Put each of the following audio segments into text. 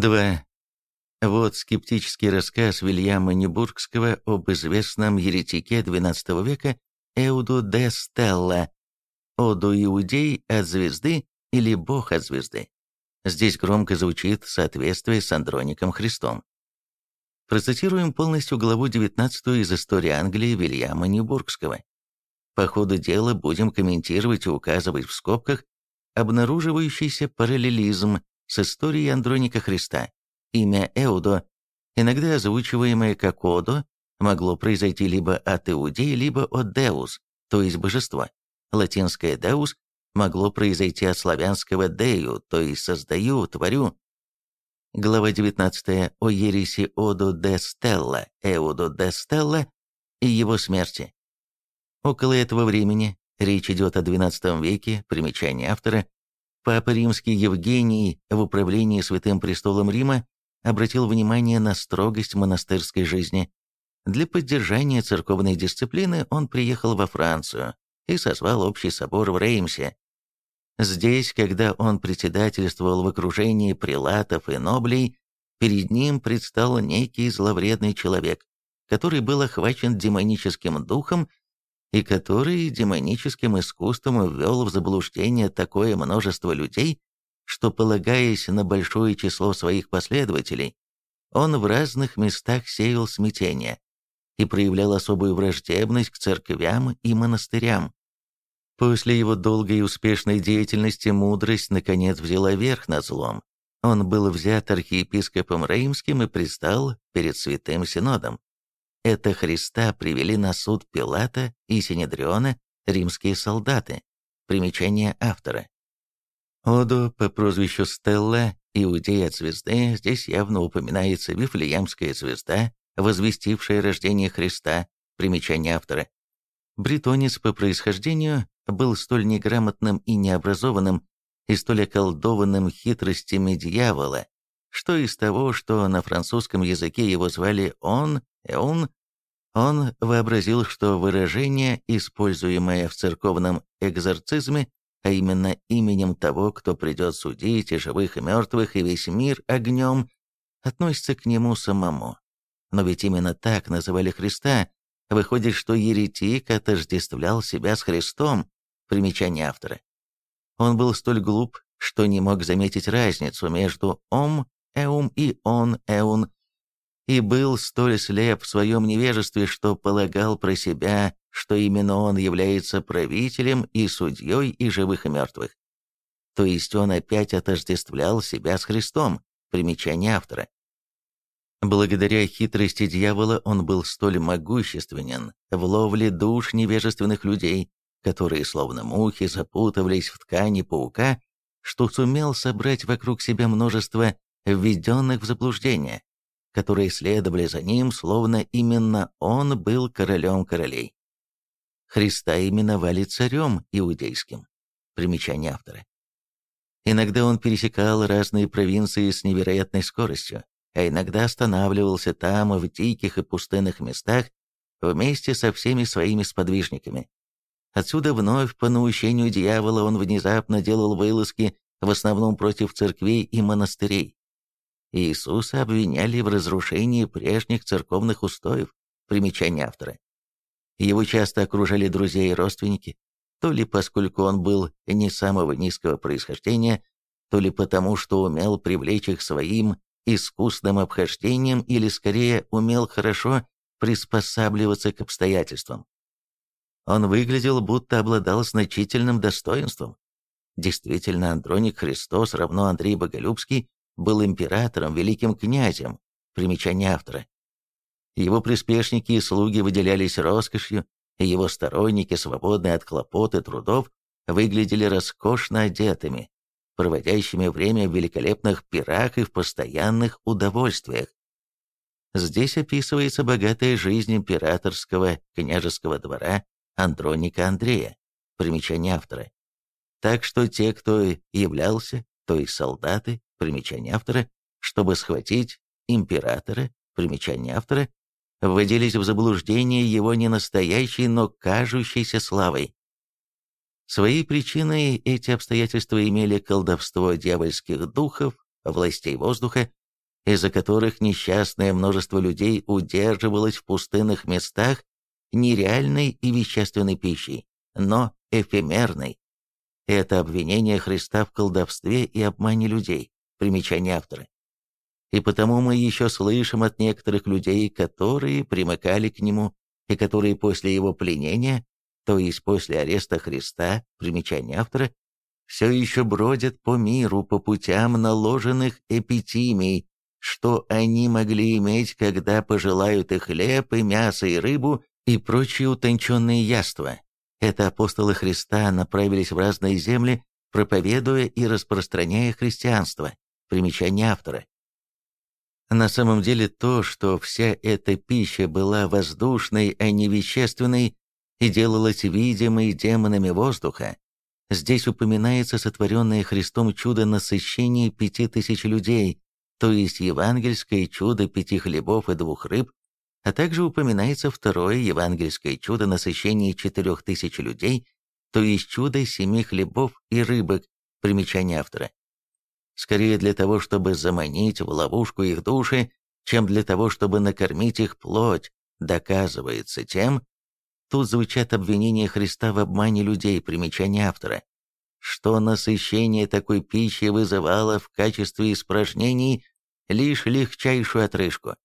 2. Вот скептический рассказ Вильяма Небургского об известном еретике XII века Эуду де Стелла «Оду иудей от звезды» или «Бог от звезды». Здесь громко звучит соответствие с Андроником Христом. Процитируем полностью главу 19 из истории Англии Вильяма Ньюбургского. По ходу дела будем комментировать и указывать в скобках обнаруживающийся параллелизм с историей Андроника Христа. Имя Эудо, иногда озвучиваемое как Одо, могло произойти либо от Иудеи, либо от Деус, то есть божество. Латинское «деус» могло произойти от славянского «дею», то есть «создаю», «творю». Глава 19 о ереси Одо де Стелла, Эудо де Стелла и его смерти. Около этого времени, речь идет о XII веке, примечание автора, Папа Римский Евгений в управлении Святым Престолом Рима обратил внимание на строгость монастырской жизни. Для поддержания церковной дисциплины он приехал во Францию и созвал общий собор в Реймсе, Здесь, когда он председательствовал в окружении прилатов и ноблей, перед ним предстал некий зловредный человек, который был охвачен демоническим духом и который демоническим искусством ввел в заблуждение такое множество людей, что, полагаясь на большое число своих последователей, он в разных местах сеял смятение и проявлял особую враждебность к церквям и монастырям. После его долгой и успешной деятельности мудрость наконец взяла верх над злом. Он был взят архиепископом Реймским и предстал перед Святым Синодом. Это Христа привели на суд Пилата и Синедриона римские солдаты. Примечание автора. Оду по прозвищу Стелла, иудей от звезды, здесь явно упоминается Вифлеемская звезда, возвестившая рождение Христа. Примечание автора. Бретонец по происхождению был столь неграмотным и необразованным, и столь околдованным хитростями дьявола, что из того, что на французском языке его звали «он», «эун», он вообразил, что выражение, используемое в церковном экзорцизме, а именно именем того, кто придет судить и живых, и мертвых, и весь мир огнем, относится к нему самому. Но ведь именно так называли Христа, Выходит, что еретик отождествлял себя с Христом, примечание автора. Он был столь глуп, что не мог заметить разницу между «ом», «эум» и «он», «эун», и был столь слеп в своем невежестве, что полагал про себя, что именно он является правителем и судьей и живых и мертвых. То есть он опять отождествлял себя с Христом, примечание автора. Благодаря хитрости дьявола он был столь могущественен в ловле душ невежественных людей, которые словно мухи запутывались в ткани паука, что сумел собрать вокруг себя множество введенных в заблуждение, которые следовали за ним, словно именно он был королем королей. Христа именовали царем иудейским. Примечание автора. Иногда он пересекал разные провинции с невероятной скоростью, а иногда останавливался там, в диких и пустынных местах, вместе со всеми своими сподвижниками. Отсюда вновь, по наущению дьявола, он внезапно делал вылазки, в основном против церквей и монастырей. Иисуса обвиняли в разрушении прежних церковных устоев, примечание автора. Его часто окружали друзья и родственники, то ли поскольку он был не самого низкого происхождения, то ли потому, что умел привлечь их своим искусным обхождением или скорее умел хорошо приспосабливаться к обстоятельствам. Он выглядел, будто обладал значительным достоинством. Действительно, Андроник Христос равно Андрей Боголюбский был императором, великим князем, примечание автора. Его приспешники и слуги выделялись роскошью, и его сторонники, свободные от хлопот и трудов, выглядели роскошно одетыми, проводящими время в великолепных пирах и в постоянных удовольствиях. Здесь описывается богатая жизнь императорского княжеского двора Андроника Андрея, примечание автора. Так что те, кто являлся, то есть солдаты, примечание автора, чтобы схватить императора, примечание автора, вводились в заблуждение его не настоящей, но кажущейся славой. Своей причиной эти обстоятельства имели колдовство дьявольских духов, властей воздуха, из-за которых несчастное множество людей удерживалось в пустынных местах нереальной и вещественной пищей, но эфемерной. Это обвинение Христа в колдовстве и обмане людей, примечание автора. И потому мы еще слышим от некоторых людей, которые примыкали к нему, и которые после его пленения, то есть после ареста Христа, примечание автора, все еще бродят по миру по путям наложенных эпитимий, что они могли иметь, когда пожелают и хлеб, и мясо, и рыбу, и прочие утонченные яства. Это апостолы Христа направились в разные земли, проповедуя и распространяя христианство. Примечание автора. На самом деле то, что вся эта пища была воздушной, а не вещественной, и делалась видимой демонами воздуха, здесь упоминается сотворенное Христом чудо насыщения пяти тысяч людей, то есть евангельское чудо пяти хлебов и двух рыб, а также упоминается второе евангельское чудо насыщения четырех тысяч людей, то есть чудо семи хлебов и рыбок, примечание автора. Скорее для того, чтобы заманить в ловушку их души, чем для того, чтобы накормить их плоть, доказывается тем, тут звучат обвинения Христа в обмане людей, примечание автора, что насыщение такой пищи вызывало в качестве испражнений лишь легчайшую отрыжку,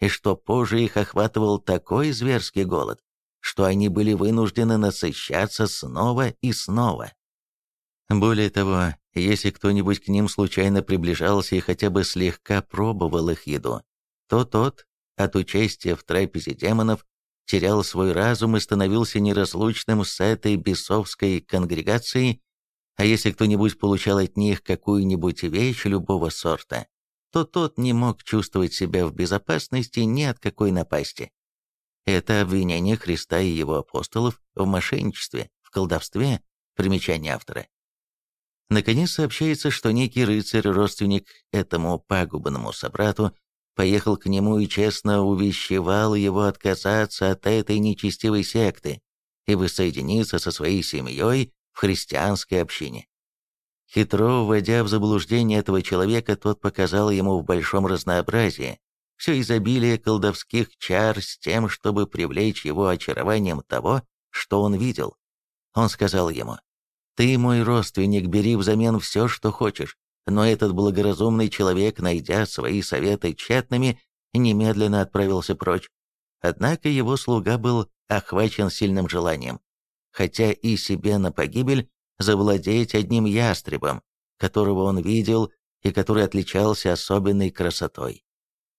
и что позже их охватывал такой зверский голод, что они были вынуждены насыщаться снова и снова. Более того, если кто-нибудь к ним случайно приближался и хотя бы слегка пробовал их еду, то тот, от участия в трапезе демонов, терял свой разум и становился неразлучным с этой бесовской конгрегацией, а если кто-нибудь получал от них какую-нибудь вещь любого сорта, то тот не мог чувствовать себя в безопасности ни от какой напасти. Это обвинение Христа и его апостолов в мошенничестве, в колдовстве, примечание автора. Наконец сообщается, что некий рыцарь, родственник этому пагубному собрату, поехал к нему и честно увещевал его отказаться от этой нечестивой секты и воссоединиться со своей семьей в христианской общине. Хитро вводя в заблуждение этого человека, тот показал ему в большом разнообразии все изобилие колдовских чар с тем, чтобы привлечь его очарованием того, что он видел. Он сказал ему, «Ты мой родственник, бери взамен все, что хочешь». Но этот благоразумный человек, найдя свои советы тщетными, немедленно отправился прочь. Однако его слуга был охвачен сильным желанием, хотя и себе на погибель, завладеть одним ястребом, которого он видел и который отличался особенной красотой.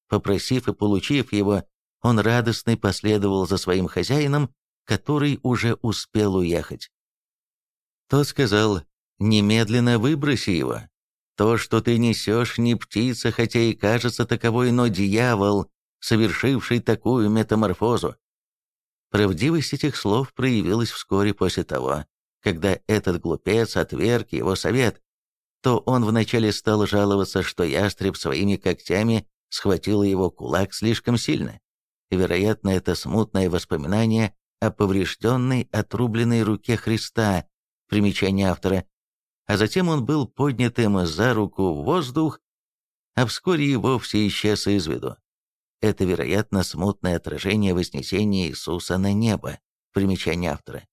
Попросив и получив его, он радостный последовал за своим хозяином, который уже успел уехать. Тот сказал, «Немедленно выброси его. То, что ты несешь, не птица, хотя и кажется таковой, но дьявол, совершивший такую метаморфозу». Правдивость этих слов проявилась вскоре после того, когда этот глупец отверг его совет, то он вначале стал жаловаться, что ястреб своими когтями схватил его кулак слишком сильно. Вероятно, это смутное воспоминание о поврежденной отрубленной руке Христа, примечание автора, а затем он был поднятым за руку в воздух, а вскоре и вовсе исчез из виду. Это, вероятно, смутное отражение вознесения Иисуса на небо, примечание автора.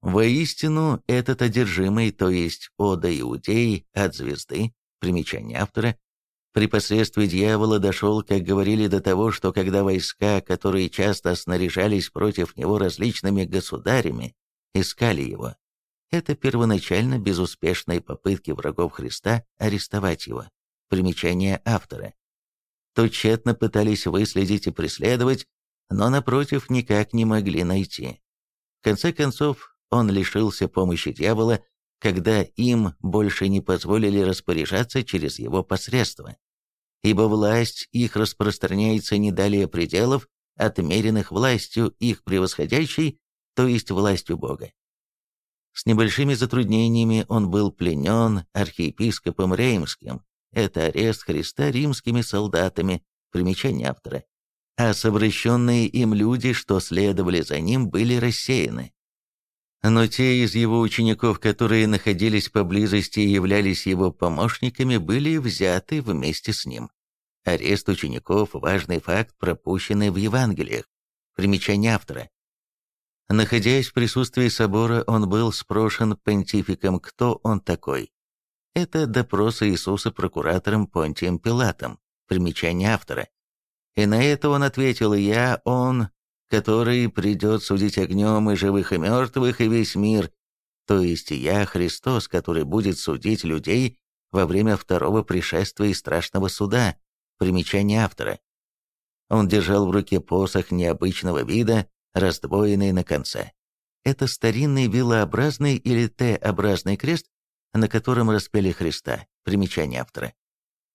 Воистину, этот одержимый, то есть Ода Иудей от звезды, примечание автора, при посредстве дьявола дошел, как говорили, до того, что когда войска, которые часто снаряжались против него различными государями, искали его, это первоначально безуспешные попытки врагов Христа арестовать его, примечание автора, то тщетно пытались выследить и преследовать, но, напротив, никак не могли найти. В конце концов, он лишился помощи дьявола, когда им больше не позволили распоряжаться через его посредство. Ибо власть их распространяется не далее пределов, отмеренных властью их превосходящей, то есть властью Бога. С небольшими затруднениями он был пленен архиепископом Реймским, это арест Христа римскими солдатами, примечание автора, а совращенные им люди, что следовали за ним, были рассеяны. Но те из его учеников, которые находились поблизости и являлись его помощниками, были взяты вместе с ним. Арест учеников – важный факт, пропущенный в Евангелиях. Примечание автора. Находясь в присутствии собора, он был спрошен понтификом, кто он такой. Это допрос Иисуса прокуратором Понтием Пилатом. Примечание автора. И на это он ответил «Я, он, который придет судить огнем и живых, и мертвых, и весь мир, то есть я, Христос, который будет судить людей во время второго пришествия и страшного суда». Примечание автора. Он держал в руке посох необычного вида, раздвоенный на конце. Это старинный вилообразный или Т-образный крест, на котором распяли Христа. Примечание автора.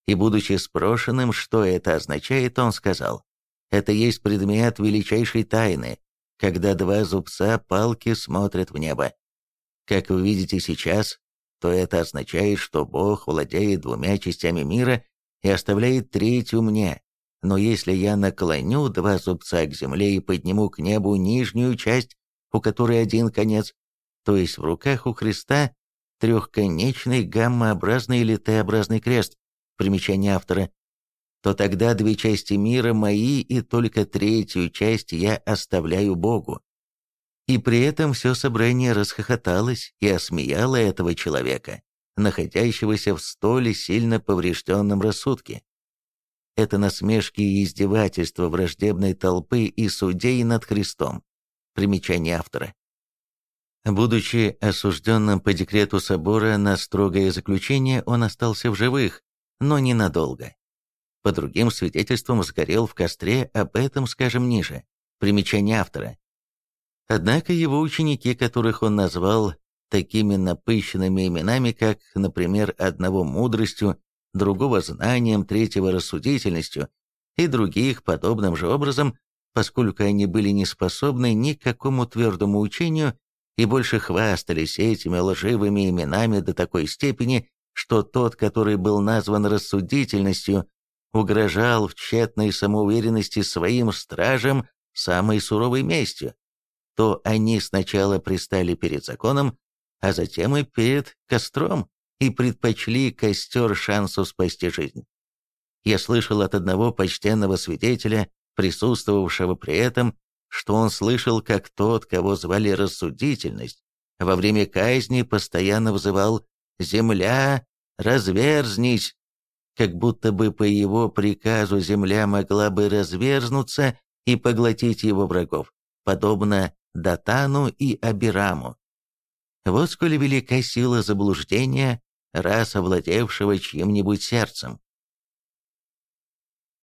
И будучи спрошенным, что это означает, он сказал, «Это есть предмет величайшей тайны, когда два зубца палки смотрят в небо. Как вы видите сейчас, то это означает, что Бог владеет двумя частями мира и оставляет третью мне. Но если я наклоню два зубца к земле и подниму к небу нижнюю часть, у которой один конец, то есть в руках у Христа трехконечный гаммообразный или Т-образный крест, примечание автора, то тогда две части мира мои и только третью часть я оставляю Богу. И при этом все собрание расхохоталось и осмеяло этого человека, находящегося в столь сильно поврежденном рассудке. Это насмешки и издевательства враждебной толпы и судей над Христом. Примечание автора. Будучи осужденным по декрету собора на строгое заключение, он остался в живых, но ненадолго. По другим свидетельствам сгорел в костре, об этом скажем ниже. Примечание автора. Однако его ученики, которых он назвал такими напыщенными именами, как, например, одного мудростью, другого знанием, третьего рассудительностью и других подобным же образом, поскольку они были не способны ни к какому твердому учению и больше хвастались этими лживыми именами до такой степени, что тот, который был назван рассудительностью, угрожал в тщетной самоуверенности своим стражам самой суровой местью, то они сначала пристали перед законом, а затем и перед костром и предпочли костер шансу спасти жизнь. Я слышал от одного почтенного свидетеля, присутствовавшего при этом, что он слышал, как тот, кого звали рассудительность, во время казни постоянно взывал «Земля, разверзнись!», как будто бы по его приказу земля могла бы разверзнуться и поглотить его врагов, подобно Датану и Абираму. Вот сколь велика сила заблуждения, раз овладевшего чьим-нибудь сердцем.